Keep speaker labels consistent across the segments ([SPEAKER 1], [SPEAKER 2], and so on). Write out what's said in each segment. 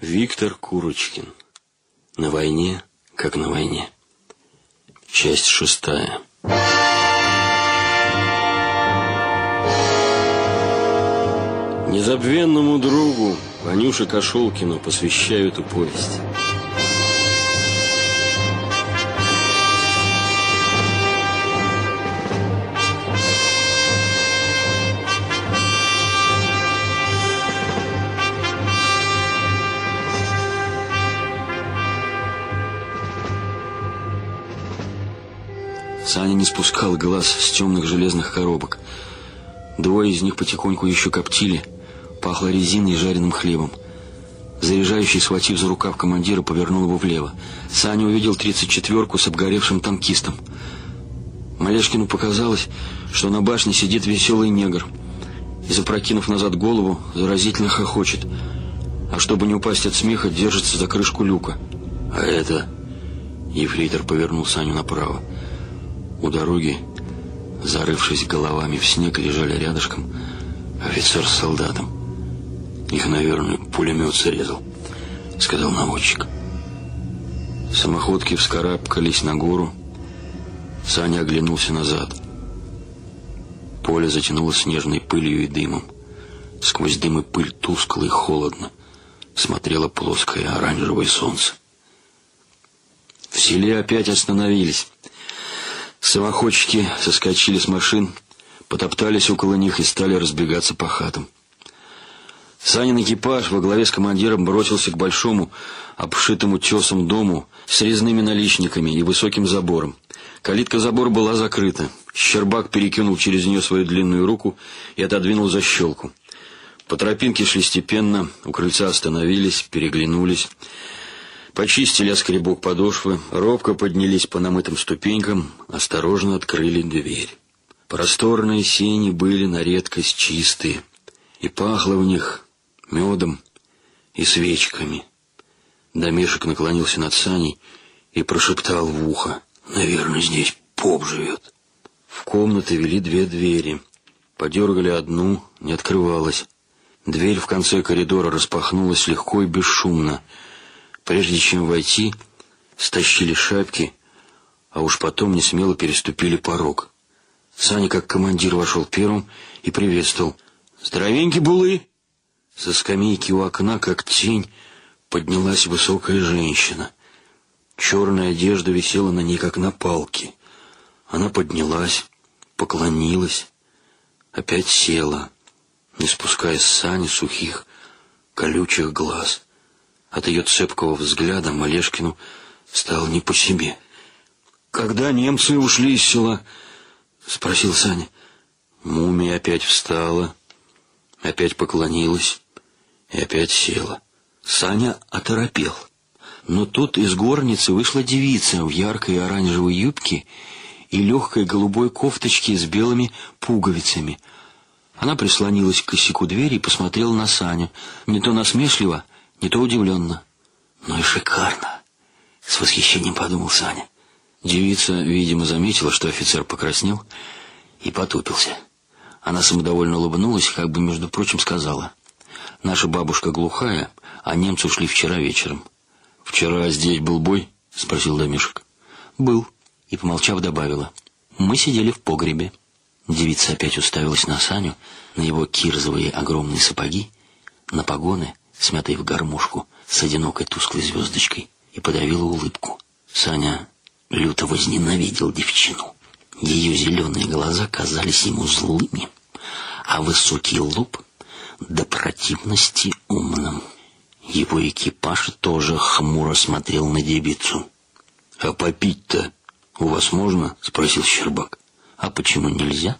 [SPEAKER 1] Виктор Курочкин. На войне, как на войне. Часть шестая. Незабвенному другу Ванюше Кошелкину посвящаю эту повесть. Не спускал глаз с темных железных коробок. Двое из них потихоньку еще коптили, пахло резиной и жареным хлебом. Заряжающий, схватив за рукав командира, повернул его влево. Саня увидел тридцать четверку с обгоревшим танкистом. Малешкину показалось, что на башне сидит веселый негр и, запрокинув назад голову, заразительно хохочет, а чтобы не упасть от смеха, держится за крышку люка. А это... Ефрейтор повернул Саню направо. У дороги, зарывшись головами в снег, лежали рядышком офицер с солдатом. Их, наверное, пулемет срезал, сказал наводчик. Самоходки вскарабкались на гору. Саня оглянулся назад. Поле затянуло снежной пылью и дымом. Сквозь дым и пыль тускло и холодно смотрело плоское оранжевое солнце. В селе опять остановились. Самоходчики соскочили с машин, потоптались около них и стали разбегаться по хатам. Санин экипаж во главе с командиром бросился к большому, обшитому тесом дому с резными наличниками и высоким забором. Калитка забора была закрыта. Щербак перекинул через нее свою длинную руку и отодвинул защелку. По тропинке шли степенно, у крыльца остановились, переглянулись. Почистили оскребок подошвы, робко поднялись по намытым ступенькам, осторожно открыли дверь. Просторные сени были на редкость чистые, и пахло в них медом и свечками. Домешек наклонился над Саней и прошептал в ухо. «Наверное, здесь поп живет». В комнаты вели две двери. Подергали одну, не открывалась. Дверь в конце коридора распахнулась легко и бесшумно. Прежде чем войти, стащили шапки, а уж потом не смело переступили порог. Саня, как командир, вошел первым и приветствовал. «Здоровенький булы!» Со скамейки у окна, как тень, поднялась высокая женщина. Черная одежда висела на ней, как на палке. Она поднялась, поклонилась, опять села, не спуская с Сани сухих, колючих глаз. От ее цепкого взгляда Малешкину стало не по себе. «Когда немцы ушли из села?» — спросил Саня. Мумия опять встала, опять поклонилась и опять села. Саня оторопел. Но тут из горницы вышла девица в яркой оранжевой юбке и легкой голубой кофточке с белыми пуговицами. Она прислонилась к косяку двери и посмотрела на Саню, не то насмешливо, не то удивленно. «Ну и шикарно!» — с восхищением подумал Саня. Девица, видимо, заметила, что офицер покраснел и потупился. Она самодовольно улыбнулась, как бы, между прочим, сказала — Наша бабушка глухая, а немцы ушли вчера вечером. «Вчера здесь был бой?» — спросил Домишек. «Был», — и, помолчав, добавила. «Мы сидели в погребе». Девица опять уставилась на Саню, на его кирзовые огромные сапоги, на погоны, смятые в гармошку, с одинокой тусклой звездочкой, и подавила улыбку. Саня люто возненавидел девчину. Ее зеленые глаза казались ему злыми, а высокий лоб до противности умным. Его экипаж тоже хмуро смотрел на девицу. «А попить-то у вас можно?» — спросил Щербак. «А почему нельзя?»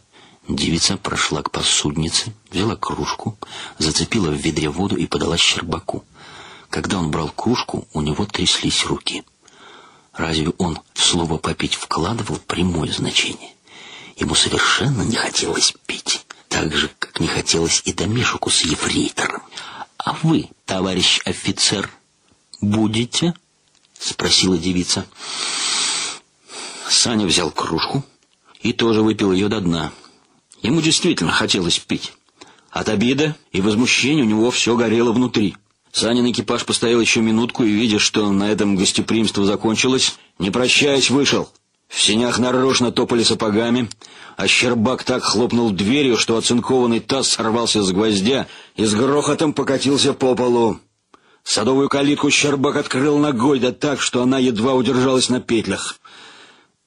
[SPEAKER 1] Девица прошла к посуднице, взяла кружку, зацепила в ведре воду и подала Щербаку. Когда он брал кружку, у него тряслись руки. Разве он в слово «попить» вкладывал прямое значение? Ему совершенно не хотелось пить так же, как не хотелось и домешку с ефрейтором. «А вы, товарищ офицер, будете?» — спросила девица. Саня взял кружку и тоже выпил ее до дна. Ему действительно хотелось пить. От обида и возмущения у него все горело внутри. Санин экипаж постоял еще минутку и, видя, что на этом гостеприимство закончилось, не прощаясь, вышел. В сенях нарочно топали сапогами, а Щербак так хлопнул дверью, что оцинкованный таз сорвался с гвоздя и с грохотом покатился по полу. Садовую калитку Щербак открыл ногой, да так, что она едва удержалась на петлях.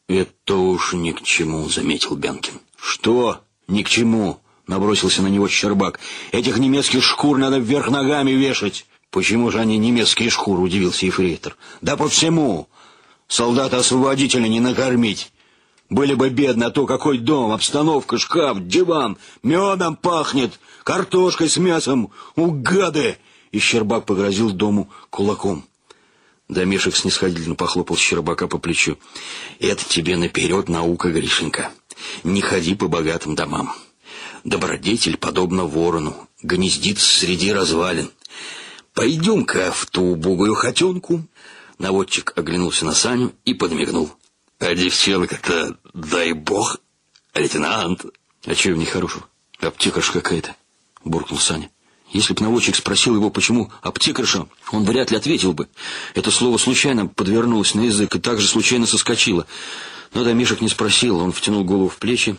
[SPEAKER 1] «Это уж ни к чему», — заметил Бянкин. «Что ни к чему?» — набросился на него Щербак. «Этих немецких шкур надо вверх ногами вешать». «Почему же они немецкие шкуры?» — удивился Ефрейтор. «Да по всему. Солдата-освободителя не накормить. Были бы бедны, а то какой дом, обстановка, шкаф, диван, медом пахнет, картошкой с мясом, угады!» И Щербак погрозил дому кулаком. Домешек снисходительно похлопал Щербака по плечу. «Это тебе наперед наука, Гришенька. Не ходи по богатым домам. Добродетель, подобно ворону, гнездится среди развалин. Пойдем-ка в ту убогую хотенку». Наводчик оглянулся на Саню и подмигнул. «А девчонка-то, дай бог, лейтенант!» «А чего в ней хорошего? Аптекарша какая-то!» — буркнул Саня. Если бы наводчик спросил его, почему аптекарша, он вряд ли ответил бы. Это слово случайно подвернулось на язык и также случайно соскочило. Но Домишек не спросил, он втянул голову в плечи,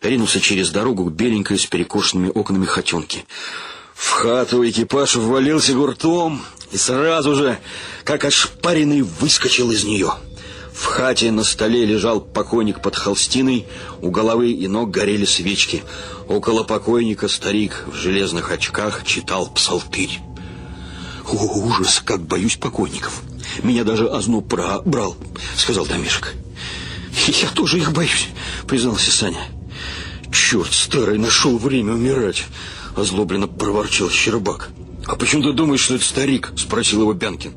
[SPEAKER 1] ринулся через дорогу к беленькой с перекошенными окнами хотенке. В хату экипаж ввалился гуртом и сразу же, как ошпаренный, выскочил из нее. В хате на столе лежал покойник под холстиной, у головы и ног горели свечки. Около покойника старик в железных очках читал псалтырь. «О, ужас, как боюсь покойников! Меня даже озноб брал», — сказал Домишек. «Я тоже их боюсь», — признался Саня. «Черт старый, нашел время умирать», — озлобленно проворчал Щербак. «А почему ты думаешь, что это старик?» — спросил его Бянкин.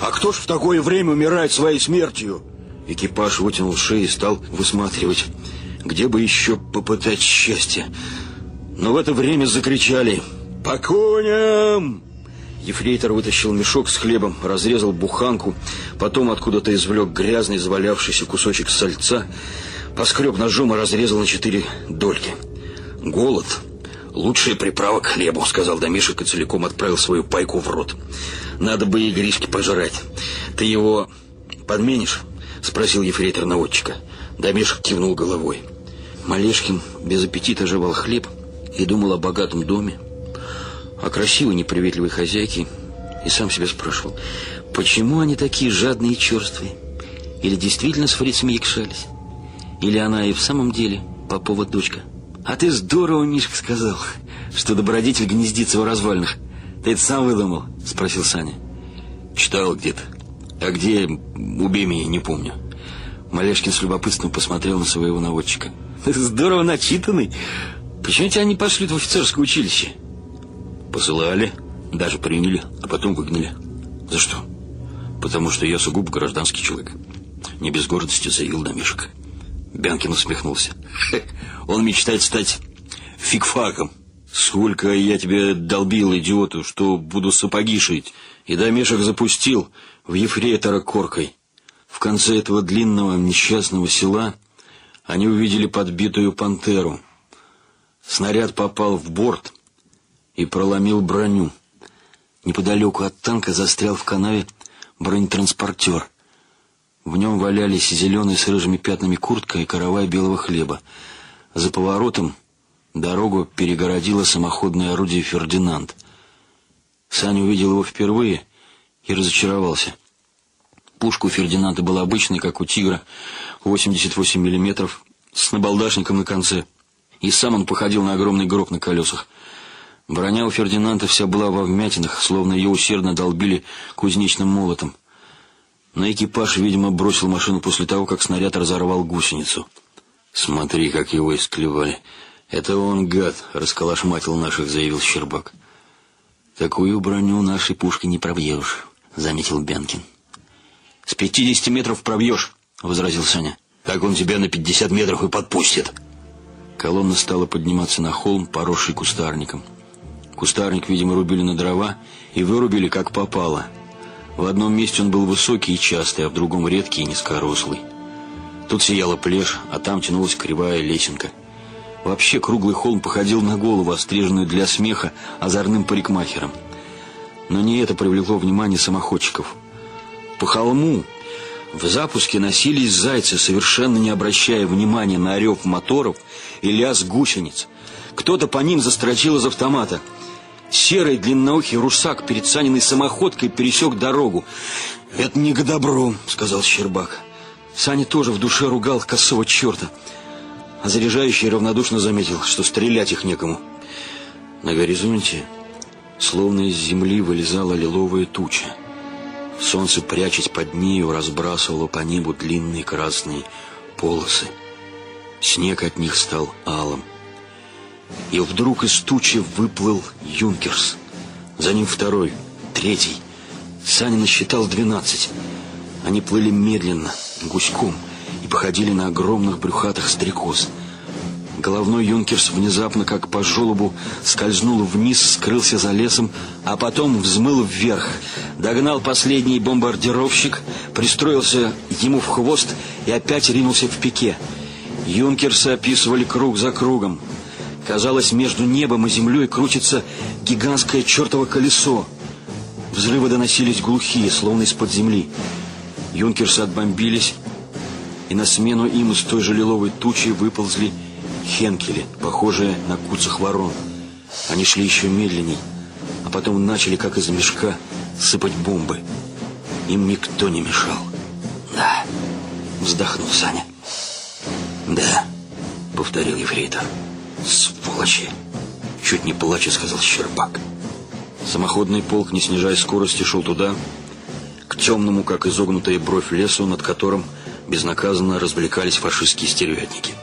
[SPEAKER 1] «А кто ж в такое время умирает своей смертью?» Экипаж вытянул шею и стал высматривать, где бы еще попытать счастье. Но в это время закричали «По коням!» Ефрейтор вытащил мешок с хлебом, разрезал буханку, потом откуда-то извлек грязный завалявшийся кусочек сальца, поскреб ножом и разрезал на четыре дольки. «Голод — лучшая приправа к хлебу», — сказал Домишек и целиком отправил свою пайку в рот. «Надо бы и Гришке пожрать. Ты его подменишь?» — спросил ефрейтор наводчика. Домишек кивнул головой. Малешкин без аппетита жевал хлеб и думал о богатом доме, о красивой неприветливой хозяйке, и сам себя спрашивал, почему они такие жадные и черствые? Или действительно с фрицами якшались? Или она и в самом деле Попова дочка? А ты здорово, Мишка, сказал, что добродетель гнездится в развалинах. Ты это сам выдумал? Спросил Саня. Читал где-то. А где, убей меня, не помню. Малешкин с любопытством посмотрел на своего наводчика. Здорово начитанный. Почему тебя не пошли в офицерское училище? Посылали, даже приняли, а потом выгнали. За что? Потому что я сугубо гражданский человек. Не без гордости заявил Домишек. Бянкин усмехнулся. Он мечтает стать фигфаком. Сколько я тебе долбил, идиоту, что буду сапоги шить. И Домишек запустил в ефрейтора коркой. В конце этого длинного несчастного села они увидели подбитую пантеру. Снаряд попал в борт и проломил броню. Неподалеку от танка застрял в канаве бронетранспортер. В нем валялись зеленые с рыжими пятнами куртка и каравай белого хлеба. За поворотом дорогу перегородило самоходное орудие «Фердинанд». Саня увидел его впервые и разочаровался. Пушка у Фердинанда была обычной, как у «Тигра», 88 миллиметров, с набалдашником на конце. И сам он походил на огромный гроб на колесах. Броня у Фердинанда вся была во вмятинах, словно ее усердно долбили кузнечным молотом. Но экипаж, видимо, бросил машину после того, как снаряд разорвал гусеницу. «Смотри, как его исклевали. Это он, гад, расколошматил наших», — заявил Щербак. «Такую броню нашей пушкой не пробьешь», — заметил Бянкин. «С пятидесяти метров пробьешь», — возразил Саня. «Так он тебя на пятьдесят метров и подпустит». Колонна стала подниматься на холм, поросший кустарником. Кустарник, видимо, рубили на дрова и вырубили как попало. В одном месте он был высокий и частый, а в другом редкий и низкорослый. Тут сияла плешь, а там тянулась кривая лесенка. Вообще круглый холм походил на голову, остриженную для смеха озорным парикмахером. Но не это привлекло внимание самоходчиков. По холму в запуске носились зайцы, совершенно не обращая внимания на орев моторов и лязг гусениц. Кто-то по ним застрочил из автомата. Серый длинноухий русак перед Саниной самоходкой пересек дорогу. «Это не к добру», — сказал Щербак. Саня тоже в душе ругал косого черта. А заряжающий равнодушно заметил, что стрелять их некому. На горизонте, словно из земли, вылезала лиловая туча. Солнце, прячась под нею, разбрасывало по небу длинные красные полосы. Снег от них стал алым. И вдруг из тучи выплыл Юнкерс. За ним второй, третий. Саня насчитал двенадцать. Они плыли медленно, гуськом, и походили на огромных брюхатых стрекоз. Головной юнкерс внезапно, как по желобу, скользнул вниз, скрылся за лесом, а потом взмыл вверх. Догнал последний бомбардировщик, пристроился ему в хвост и опять ринулся в пике. Юнкерсы описывали круг за кругом. Казалось, между небом и землей крутится гигантское чертово колесо. Взрывы доносились глухие, словно из-под земли. Юнкерсы отбомбились, и на смену им из той же лиловой тучи выползли хенкели, похожие на куцах ворон. Они шли еще медленней, а потом начали, как из мешка, сыпать бомбы. Им никто не мешал. «Да», — вздохнул Саня. «Да», — повторил ефрейтор. «Сволочи!» — чуть не плача сказал Щербак. Самоходный полк, не снижая скорости, шел туда, к темному, как изогнутая бровь лесу, над которым безнаказанно развлекались фашистские стервятники.